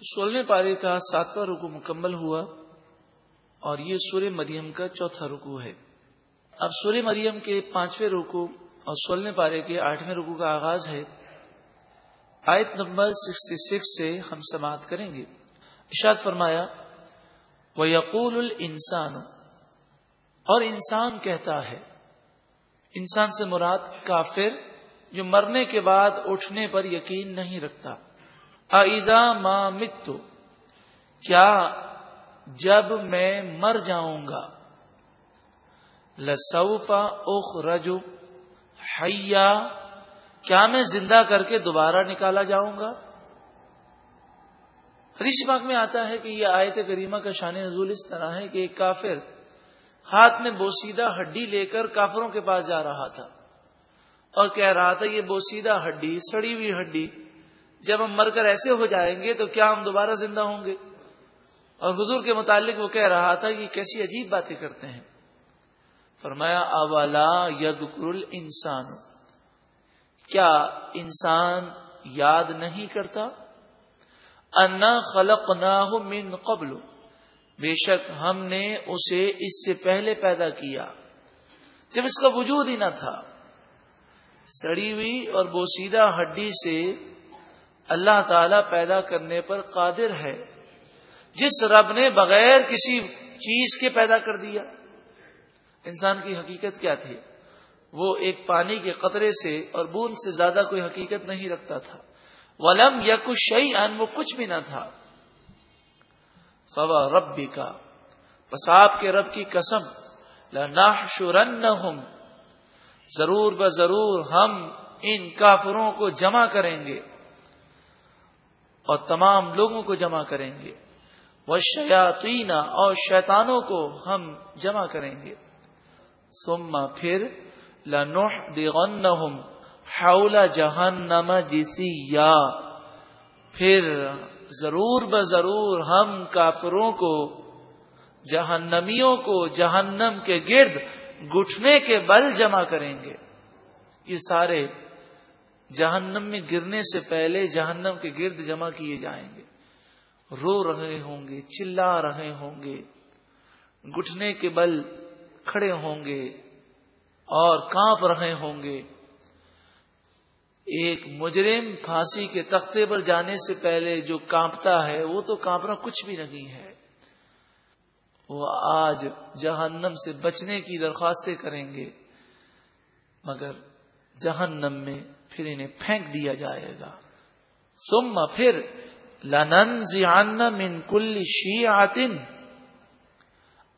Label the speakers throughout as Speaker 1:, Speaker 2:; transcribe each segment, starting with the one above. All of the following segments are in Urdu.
Speaker 1: سولہویں پارے کا ساتواں رکو مکمل ہوا اور یہ سورہ مریم کا چوتھا رکو ہے۔ اب سورہ مریم کے پانچویں رکو اور سولہویں پارے کے آٹھویں رکو کا آغاز ہے۔ آیت نمبر سکسٹی سکس سے ہم سماعت کریں گے۔ اشاد فرمایا وہ یقول السان اور انسان کہتا ہے، انسان سے مراد کافر جو مرنے کے بعد اٹھنے پر یقین نہیں رکھتا۔ ادا ماں متو کیا جب میں مر جاؤں گا؟ لسوفا اخ رجو حیا کیا میں زندہ کر کے دوبارہ نکالا جاؤں گا؟ حدیث پاک میں آتا ہے کہ یہ آیت کریمہ کا شان نزول اس طرح ہے کہ ایک کافر ہاتھ میں بوسیدہ ہڈی لے کر کافروں کے پاس جا رہا تھا اور کہہ رہا تھا یہ بوسیدہ ہڈی، سڑی ہوئی ہڈی جب ہم مر کر ایسے ہو جائیں گے تو کیا ہم دوبارہ زندہ ہوں گے؟ اور حضور کے متعلق وہ کہہ رہا تھا کہ کیسی عجیب باتیں کرتے ہیں۔ فرمایا اولا یدکر انسان کیا انسان یاد نہیں کرتا؟ انا خلق نہ من قبل۔ بے شک ہم نے اسے اس سے پہلے پیدا کیا۔ جب اس کا وجود ہی نہ تھا۔ سڑی ہوئی اور بوسیدہ ہڈی سے اللہ تعالی پیدا کرنے پر قادر ہے۔ جس رب نے بغیر کسی چیز کے پیدا کر دیا، انسان کی حقیقت کیا تھی؟ وہ ایک پانی کے قطرے سے اور بوند سے زیادہ کوئی حقیقت نہیں رکھتا تھا۔ ولم یا کچھ شعی ان وہ کچھ بھی نہ تھا۔ فوا رب کا پساب کے رب کی قسم شرن ضرور ب ضرور ہم ان کافروں کو جمع کریں گے۔ اور تمام لوگوں کو جمع کریں گے۔ وہ شیاتین اور شیطانوں کو ہم جمع کریں گے۔ سما پھر لنوح دغنہم حول جہنم جسی یا پھر ضرور ب ضرور ہم کافروں کو، جہنمیوں کو جہنم کے گرد گٹھنے کے بل جمع کریں گے۔ یہ سارے جہنم میں گرنے سے پہلے جہنم کے گرد جمع کیے جائیں گے۔ رو رہے ہوں گے، چلا رہے ہوں گے۔ گٹنے کے بل کھڑے ہوں گے اور کانپ رہے ہوں گے۔ ایک مجرم پھانسی کے تختے پر جانے سے پہلے جو کانپتا ہے، وہ تو کانپنا کچھ بھی نہیں ہے۔ وہ آج جہنم سے بچنے کی درخواستیں کریں گے، مگر جہنم میں پھر انہیں پھینک دیا جائے گا۔ سم پھر لنن من کل شی آتن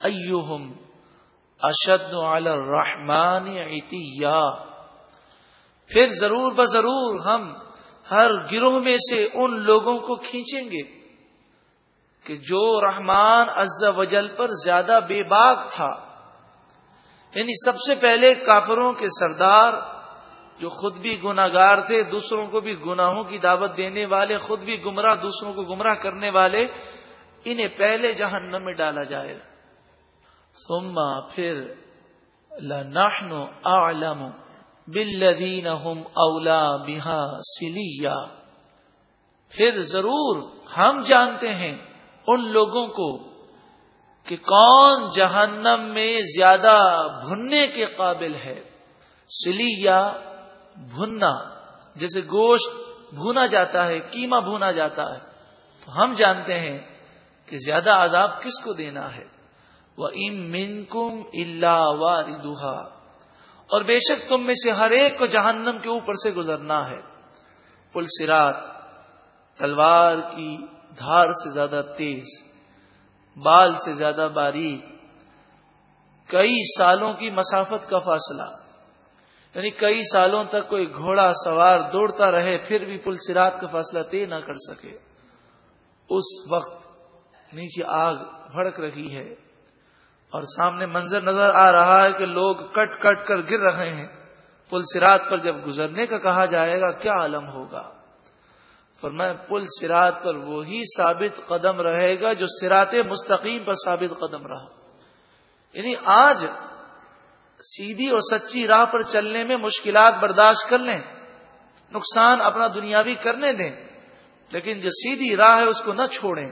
Speaker 1: اشد اشد الرحمان پھر ضرور ب ضرور ہم ہر گروہ میں سے ان لوگوں کو کھینچیں گے کہ جو رحمان عز وجل پر زیادہ بے باغ تھا۔ یعنی سب سے پہلے کافروں کے سردار جو خود بھی گناگار تھے، دوسروں کو بھی گناہوں کی دعوت دینے والے، خود بھی گمراہ، دوسروں کو گمراہ کرنے والے، انہیں پہلے جہنم میں ڈالا جائے۔ سما پھر، لنحن اعلم بالذین هم اولا بها سلیا پھر ضرور ہم جانتے ہیں ان لوگوں کو کہ کون جہنم میں زیادہ بھننے کے قابل ہے۔ سلیا بھننا، جیسے گوشت بھونا جاتا ہے، کیما بھونا جاتا ہے، تو ہم جانتے ہیں کہ زیادہ عذاب کس کو دینا ہے؟ وہ ام من کم اللہ اور بے شک تم میں سے ہر ایک کو جہنم کے اوپر سے گزرنا ہے۔ پل سرات تلوار کی دھار سے زیادہ تیز، بال سے زیادہ باریک، کئی سالوں کی مسافت کا فاصلہ۔ یعنی کئی سالوں تک کوئی گھوڑا سوار دوڑتا رہے، پھر بھی پل سرات کا فاصلہ طے نہ کر سکے۔ اس وقت نیچے آگ بھڑک رہی ہے اور سامنے منظر نظر آ رہا ہے کہ لوگ کٹ کٹ کر گر رہے ہیں۔ پل سرات پر جب گزرنے کا کہا جائے گا، کیا عالم ہوگا؟ فرمائے پل سرات پر وہی ثابت قدم رہے گا جو سرات مستقیم پر ثابت قدم رہا۔ یعنی آج سیدھی اور سچی راہ پر چلنے میں مشکلات برداشت کر لیں، نقصان اپنا دنیاوی کرنے دیں، لیکن جو سیدھی راہ ہے اس کو نہ چھوڑیں،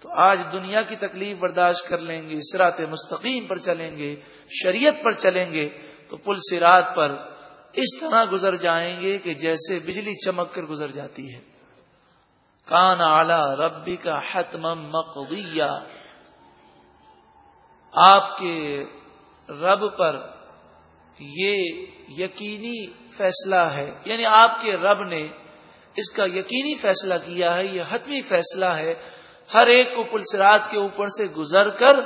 Speaker 1: تو آج دنیا کی تکلیف برداشت کر لیں گے سرات مستقیم پر چلیں گے، شریعت پر چلیں گے، تو پل سرات پر اس طرح گزر جائیں گے کہ جیسے بجلی چمک کر گزر جاتی ہے۔ کان آلہ ربی کا حتم مقویہ آپ کے رب پر یہ یقینی فیصلہ ہے یعنی آپ کے رب نے اس کا یقینی فیصلہ کیا ہے، یہ حتمی فیصلہ ہے، ہر ایک کو پلسرات کے اوپر سے گزر کر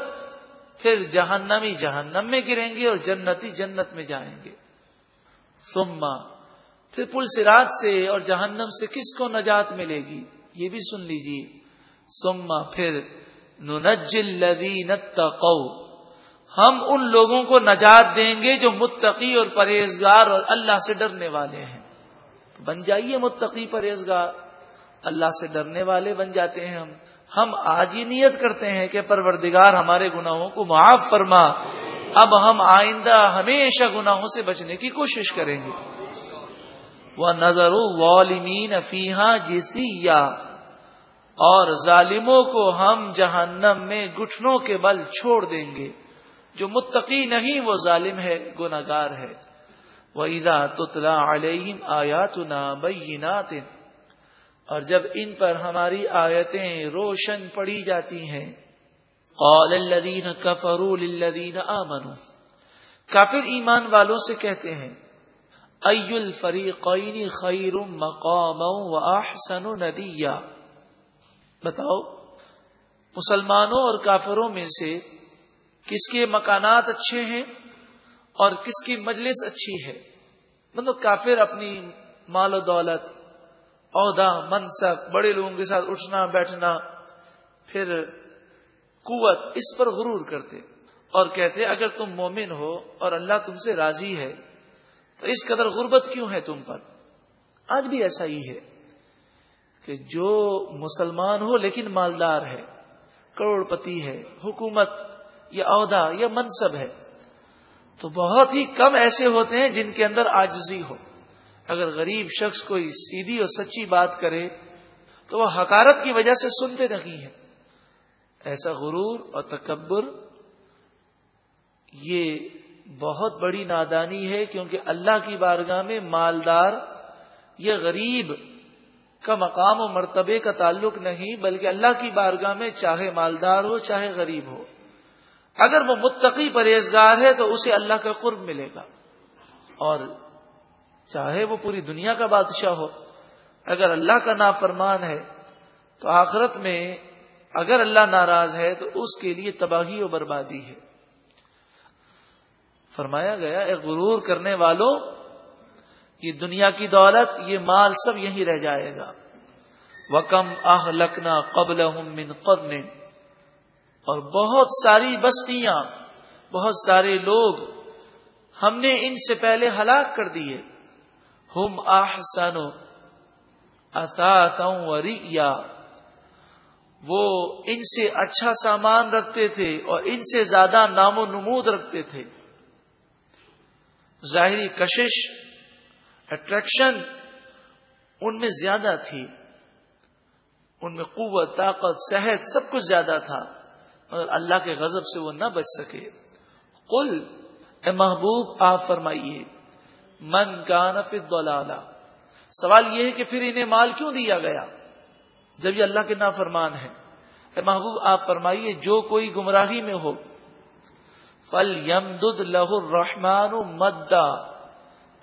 Speaker 1: پھر جہنمی جہنم میں گریں گے اور جنتی جنت میں جائیں گے۔ سما پھر پلسرات سے اور جہنم سے کس کو نجات ملے گی؟ یہ بھی سن لیجیے سما پھر نجل لدین ہم ان لوگوں کو نجات دیں گے جو متقی اور پرہیزگار اور اللہ سے ڈرنے والے ہیں۔ بن جائیے متقی پرہیزگار۔ اللہ سے ڈرنے والے بن جاتے ہیں ہم۔ ہم آج ہی نیت کرتے ہیں کہ پروردگار ہمارے گناہوں کو معاف فرما۔ اب ہم آئندہ ہمیشہ گناہوں سے بچنے کی کوشش کریں گے۔ وہ نظر والمین فیحا جیسی یا اور ظالموں کو ہم جہنم میں گٹھنوں کے بل چھوڑ دیں گے۔ جو متقی نہیں، وہ ظالم ہے گناگار ہے۔ وہ ادا تتلا علیہم آیات بینات اور جب ان پر ہماری آیتیں روشن پڑی جاتی ہیں، قال الذین کفروا للذین آمنوا۔ کافر ایمان والوں سے کہتے ہیں ای الفریقین خیر مقاما واحسن ندیا بتاؤ، مسلمانوں اور کافروں میں سے کس کے مکانات اچھے ہیں اور کس کی مجلس اچھی ہے۔ مطلب کافر اپنی مال و دولت، عہدہ، منصب، بڑے لوگوں کے ساتھ اٹھنا، بیٹھنا، پھر قوت، اس پر غرور کرتے۔ اور کہتے، اگر تم مومن ہو اور اللہ تم سے راضی ہے، تو اس قدر غربت کیوں ہے تم پر؟ آج بھی ایسا ہی ہے کہ جو مسلمان ہو لیکن مالدار ہے کروڑ پتی ہے، حکومت یا عہدہ یا منصب ہے، تو بہت ہی کم ایسے ہوتے ہیں جن کے اندر آجزی ہو۔ اگر غریب شخص کوئی سیدھی اور سچی بات کرے، تو وہ حکارت کی وجہ سے سنتے نہیں ہیں۔ ایسا غرور اور تکبر، یہ بہت بڑی نادانی ہے کیونکہ اللہ کی بارگاہ میں مالدار یا غریب کا مقام و مرتبے کا تعلق نہیں، بلکہ اللہ کی بارگاہ میں چاہے مالدار ہو، چاہے غریب ہو۔ اگر وہ متقی پرہیزگار ہے تو اسے اللہ کا قرب ملے گا۔ اور چاہے وہ پوری دنیا کا بادشاہ ہو، اگر اللہ کا نافرمان ہے تو آخرت میں اگر اللہ ناراض ہے تو اس کے لیے تباہی و بربادی ہے۔ فرمایا گیا ایک غرور کرنے والوں، یہ دنیا کی دولت، یہ مال سب یہیں رہ جائے گا۔ وکم آہ لکنا قبل من قرن۔ اور بہت ساری بستیاں، بہت سارے لوگ ہم نے ان سے پہلے ہلاک کر دیے۔ ہم آحسن وریا وہ ان سے اچھا سامان رکھتے تھے اور ان سے زیادہ نام و نمود رکھتے تھے۔ ظاہری کشش اٹریکشن ان میں زیادہ تھی۔ ان میں قوت، طاقت، صحت سب کچھ زیادہ تھا۔ اللہ کے غضب سے وہ نہ بچ سکے۔ قل، اے محبوب، آپ فرمائیے، من کا نفید سوال یہ ہے کہ پھر انہیں مال کیوں دیا گیا؟ جب یہ اللہ کے نافرمان ہے اے محبوب، آپ فرمائیے، جو کوئی گمراہی میں ہو۔ فل یم دھ لہ رحمان مدا۔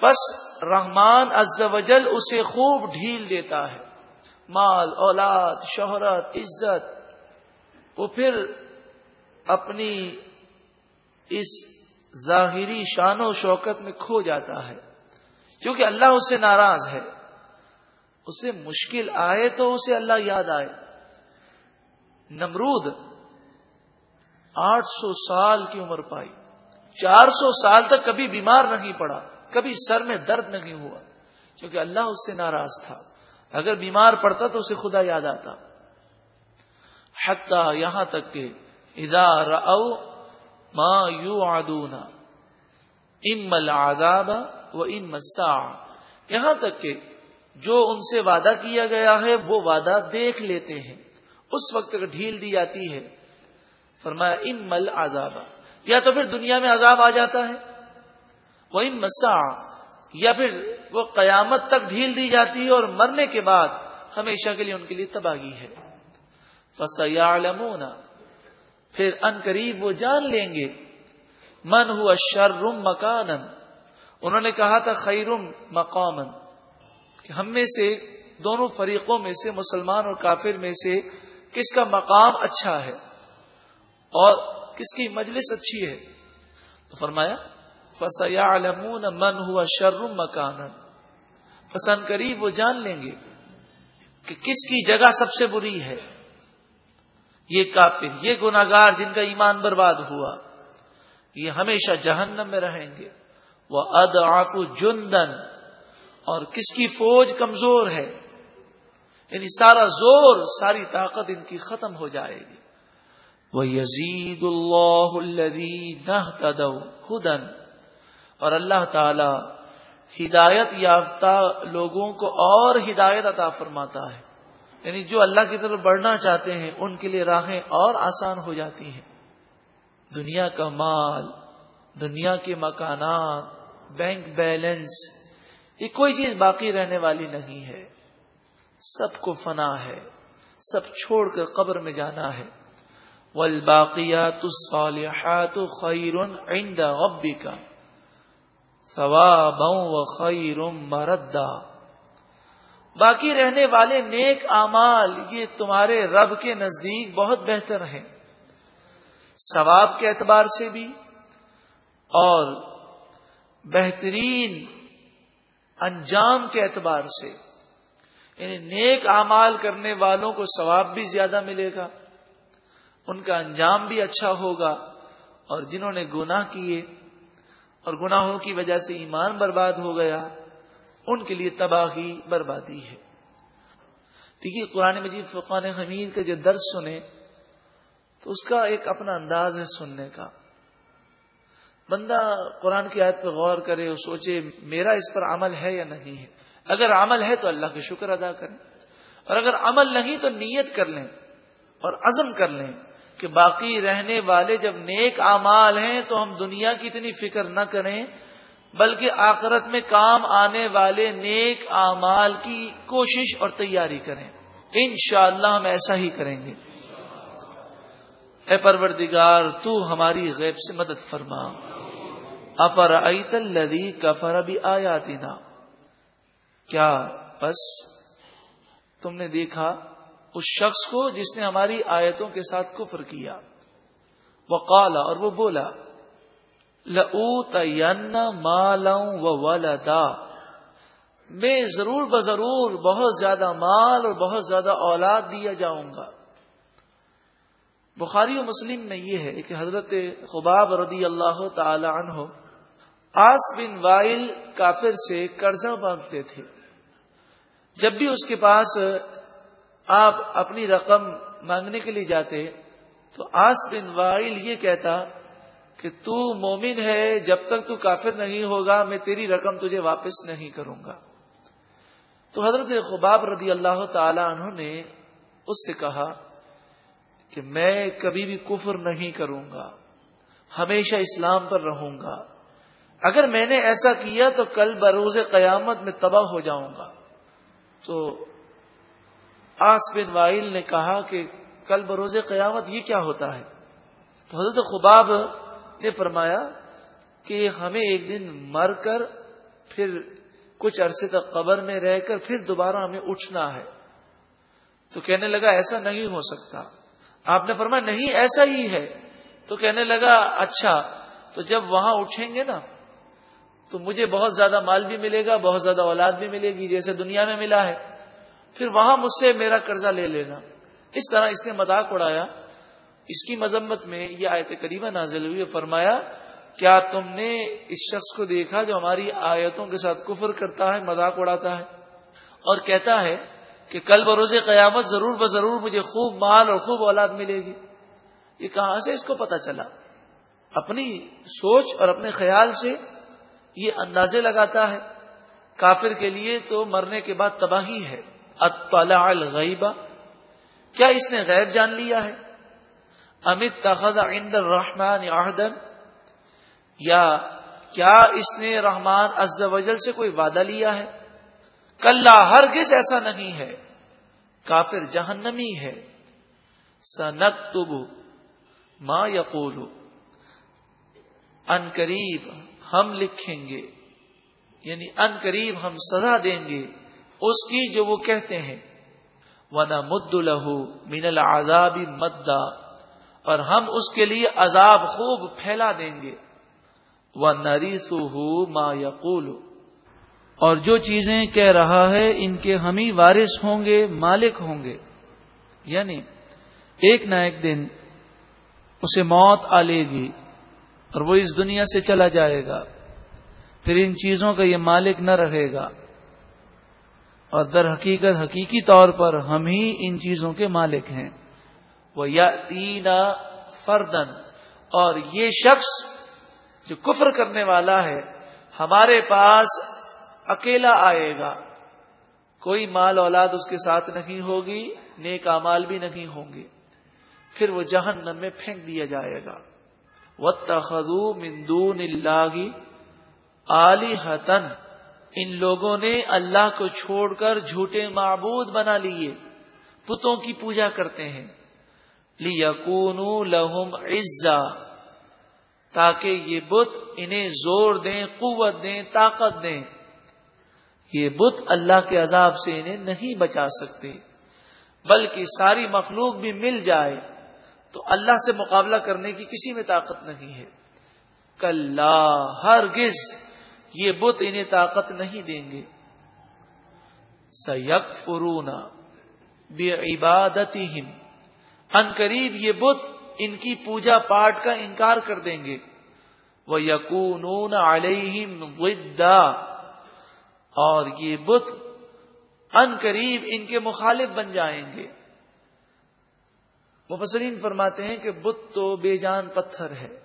Speaker 1: بس رحمان از وجل اسے خوب ڈھیل دیتا ہے۔ مال، اولاد، شہرت، عزت۔ وہ پھر اپنی اس ظاہری شان و شوکت میں کھو جاتا ہے۔ کیونکہ اللہ اس سے ناراض ہے۔ اسے مشکل آئے تو اسے اللہ یاد آئے۔ نمرود آٹھ سو سال کی عمر پائی۔ چار سو سال تک کبھی بیمار نہیں پڑا۔ کبھی سر میں درد نہیں ہوا۔ کیونکہ اللہ اس سے ناراض تھا۔ اگر بیمار پڑتا تو اسے خدا یاد آتا۔ حتیٰ یہاں تک کہ ادا رو ما یو آدونا العذاب و ان مسا یہاں تک کہ جو ان سے وعدہ کیا گیا ہے، وہ وعدہ دیکھ لیتے ہیں۔ اس وقت اگر ڈھیل دی جاتی ہے، فرمایا ان مل عذاب یا تو پھر دنیا میں عذاب آ جاتا ہے۔ وہ ان مسا یا پھر وہ قیامت تک ڈھیل دی جاتی ہے اور مرنے کے بعد ہمیشہ کے لیے ان کے لیے تباہی ہے۔ فسیا پھر ان قریب وہ جان لیں گے۔ من ہوا شرم مکان انہوں نے کہا تھا خیرم مقامن۔ کہ ہم میں سے، دونوں فریقوں میں سے، مسلمان اور کافر میں سے، کس کا مقام اچھا ہے اور کس کی مجلس اچھی ہے؟ تو فرمایا فسیا من ہوا شرم مکان فسن قریب وہ جان لیں گے کہ کس کی جگہ سب سے بری ہے۔ یہ کافر، یہ گناگار جن کا ایمان برباد ہوا، یہ ہمیشہ جہنم میں رہیں گے۔ وہ اد آفو جندن اور کس کی فوج کمزور ہے؟ یعنی سارا زور، ساری طاقت ان کی ختم ہو جائے گی۔ وہ یزید اللہ نہ خدن اور اللہ تعالی ہدایت یافتہ لوگوں کو اور ہدایت عطا فرماتا ہے۔ یعنی جو اللہ کی طرف بڑھنا چاہتے ہیں، ان کے لیے راہیں اور آسان ہو جاتی ہیں۔ دنیا کا مال، دنیا کے مکانات، بینک بیلنس، یہ کوئی چیز باقی رہنے والی نہیں ہے۔ سب کو فنا ہے، سب چھوڑ کر قبر میں جانا ہے۔ والباقیات الصالحات خیر عند ربک ثوابا وخیر مردا۔ باقی رہنے والے نیک اعمال یہ تمہارے رب کے نزدیک بہت بہتر ہیں۔ ثواب کے اعتبار سے بھی اور بہترین انجام کے اعتبار سے۔ یعنی نیک اعمال کرنے والوں کو ثواب بھی زیادہ ملے گا، ان کا انجام بھی اچھا ہوگا اور جنہوں نے گناہ کیے اور گناہوں کی وجہ سے ایمان برباد ہو گیا ان کے لیے تباہی بربادی ہے۔ دیکھیے قرآن مجید فقان حمید کا جو درد سنے تو اس کا ایک اپنا انداز ہے سننے کا۔ بندہ قرآن کی آیت پہ غور کرے اور سوچے، میرا اس پر عمل ہے یا نہیں ہے؟ اگر عمل ہے تو اللہ کا شکر ادا کریں۔ اور اگر عمل نہیں تو نیت کر لیں اور عزم کر لیں کہ باقی رہنے والے جب نیک اعمال ہیں تو ہم دنیا کی اتنی فکر نہ کریں بلکہ آخرت میں کام آنے والے نیک اعمال کی کوشش اور تیاری کریں۔ انشاءاللہ ہم ایسا ہی کریں گے۔ اے پروردگار، تو ہماری غیب سے مدد فرما۔ افر الدی کفر بھی آیا کیا بس تم نے دیکھا اس شخص کو جس نے ہماری آیتوں کے ساتھ کفر کیا؟ وہ اور وہ بولا و ولدا میں ضرور بضرور بہت زیادہ مال اور بہت زیادہ اولاد دیا جاؤں گا۔ بخاری و مسلم میں یہ ہے کہ حضرت خباب رضی اللہ تعالی عنہ آس بن وائل کافر سے قرضہ مانگتے تھے۔ جب بھی اس کے پاس آپ اپنی رقم مانگنے کے لیے جاتے تو آس بن وائل یہ کہتا کہ تو مومن ہے، جب تک تو کافر نہیں ہوگا، میں تیری رقم تجھے واپس نہیں کروں گا۔ تو حضرت خباب رضی اللہ تعالی عنہ نے اس سے کہا کہ میں کبھی بھی کفر نہیں کروں گا، ہمیشہ اسلام پر رہوں گا۔ اگر میں نے ایسا کیا تو کل بروز قیامت میں تباہ ہو جاؤں گا۔ تو آس بن وائل نے کہا کہ کل بروز قیامت یہ کیا ہوتا ہے؟ تو حضرت خباب نے فرمایا کہ ہمیں ایک دن مر کر پھر کچھ عرصے تک قبر میں رہ کر پھر دوبارہ ہمیں اٹھنا ہے۔ تو کہنے لگا ایسا نہیں ہو سکتا۔ آپ نے فرمایا نہیں، ایسا ہی ہے۔ تو کہنے لگا اچھا تو جب وہاں اٹھیں گے نا، تو مجھے بہت زیادہ مال بھی ملے گا، بہت زیادہ اولاد بھی ملے گی، جیسے دنیا میں ملا ہے۔ پھر وہاں مجھ سے میرا قرضہ لے لینا۔ اس طرح اس نے مذاق اڑایا۔ اس کی مذمت میں یہ آیت قریبا نازل ہوئی فرمایا، کیا تم نے اس شخص کو دیکھا جو ہماری آیتوں کے ساتھ کفر کرتا ہے، مذاق اڑاتا ہے؟ اور کہتا ہے کہ کل بروز قیامت ضرور ب ضرور مجھے خوب مال اور خوب اولاد ملے گی۔ یہ کہاں سے اس کو پتا چلا؟ اپنی سوچ اور اپنے خیال سے یہ اندازے لگاتا ہے۔ کافر کے لیے تو مرنے کے بعد تباہی ہے۔ اطلاع الغیبہ۔ کیا اس نے غیب جان لیا ہے؟ امت تخذ عند الرحمن عہدن یا کیا اس نے رحمان عز وجل سے کوئی وعدہ لیا ہے؟ کل ہرگز ایسا نہیں ہے۔ کافر جہنمی ہے۔ سنک تب ماں یقول۔ ان قریب ہم لکھیں گے۔ یعنی ان قریب ہم سزا دیں گے۔ اس کی جو وہ کہتے ہیں۔ ونا مد لہو مین العذاب مدا۔ اور ہم اس کے لیے عذاب خوب پھیلا دیں گے۔ وہ نریس ما یقول اور جو چیزیں کہہ رہا ہے، ان کے ہم ہی وارث ہوں گے، مالک ہوں گے۔ یعنی ایک نہ ایک دن اسے موت آ لے گی اور وہ اس دنیا سے چلا جائے گا۔ پھر ان چیزوں کا یہ مالک نہ رہے گا۔ اور در حقیقت، حقیقی طور پر ہم ہی ان چیزوں کے مالک ہیں۔ وہ یا تین فردن اور یہ شخص جو کفر کرنے والا ہے، ہمارے پاس اکیلا آئے گا۔ کوئی مال اولاد اس کے ساتھ نہیں ہوگی، نیک امال بھی نہیں ہوں گے۔ پھر وہ جہنم میں پھینک دیا جائے گا۔ و تخو مندون اللہ علی حتن ان لوگوں نے اللہ کو چھوڑ کر جھوٹے معبود بنا لیے۔ پتوں کی پوجا کرتے ہیں۔ لیکون لہم عزا تاکہ یہ بت انہیں زور دیں، قوت دیں، طاقت دیں۔ یہ بت اللہ کے عذاب سے انہیں نہیں بچا سکتے، بلکہ ساری مخلوق بھی مل جائے۔ تو اللہ سے مقابلہ کرنے کی کسی میں طاقت نہیں ہے۔ کل ہر گز یہ بت انہیں طاقت نہیں دیں گے۔ سیک فرونا بے عبادت ان قریب یہ بت ان کی پوجا پاٹ کا انکار کر دیں گے۔ وہ یقون علیہم ودا۔ اور یہ بت ان قریب ان کے مخالف بن جائیں گے۔ مفسرین فرماتے ہیں کہ بت تو بے جان پتھر ہے،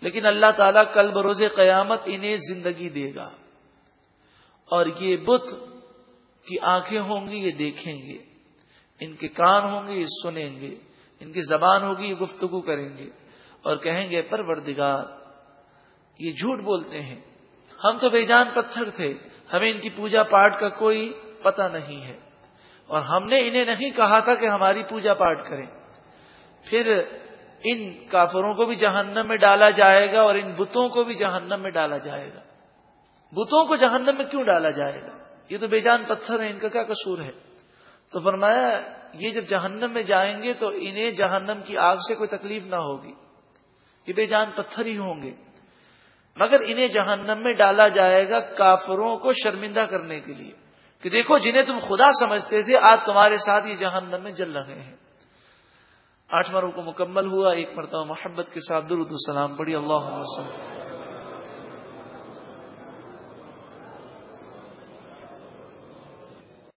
Speaker 1: لیکن اللہ تعالیٰ کل بروز قیامت انہیں زندگی دے گا۔ اور یہ بت کی آنکھیں ہوں گی، یہ دیکھیں گے۔ ان کے کان ہوں گے، یہ سنیں گے۔ ان کی زبان ہوگی یہ گفتگو کریں گے اور کہیں گے، پروردگار، یہ جھوٹ بولتے ہیں۔ ہم تو بے جان پتھر تھے، ہمیں ان کی پوجا پاٹ کا کوئی پتہ نہیں ہے۔ اور ہم نے انہیں نہیں کہا تھا کہ ہماری پوجا پاٹ کریں۔ پھر ان کافروں کو بھی جہنم میں ڈالا جائے گا اور ان بتوں کو بھی جہنم میں ڈالا جائے گا۔ بتوں کو جہنم میں کیوں ڈالا جائے گا؟ یہ تو بے جان پتھر ہے ان کا کیا قصور ہے؟ تو فرمایا یہ جب جہنم میں جائیں گے تو انہیں جہنم کی آگ سے کوئی تکلیف نہ ہوگی، یہ بے جان پتھر ہی ہوں گے۔ مگر انہیں جہنم میں ڈالا جائے گا کافروں کو شرمندہ کرنے کے لیے۔ کہ دیکھو، جنہیں تم خدا سمجھتے تھے، آج تمہارے ساتھ یہ جہنم میں جل رہے ہیں۔ آٹھواں کو مکمل ہوا، ایک مرتبہ محبت کے ساتھ درد السلام پڑھی، اللہ وسلم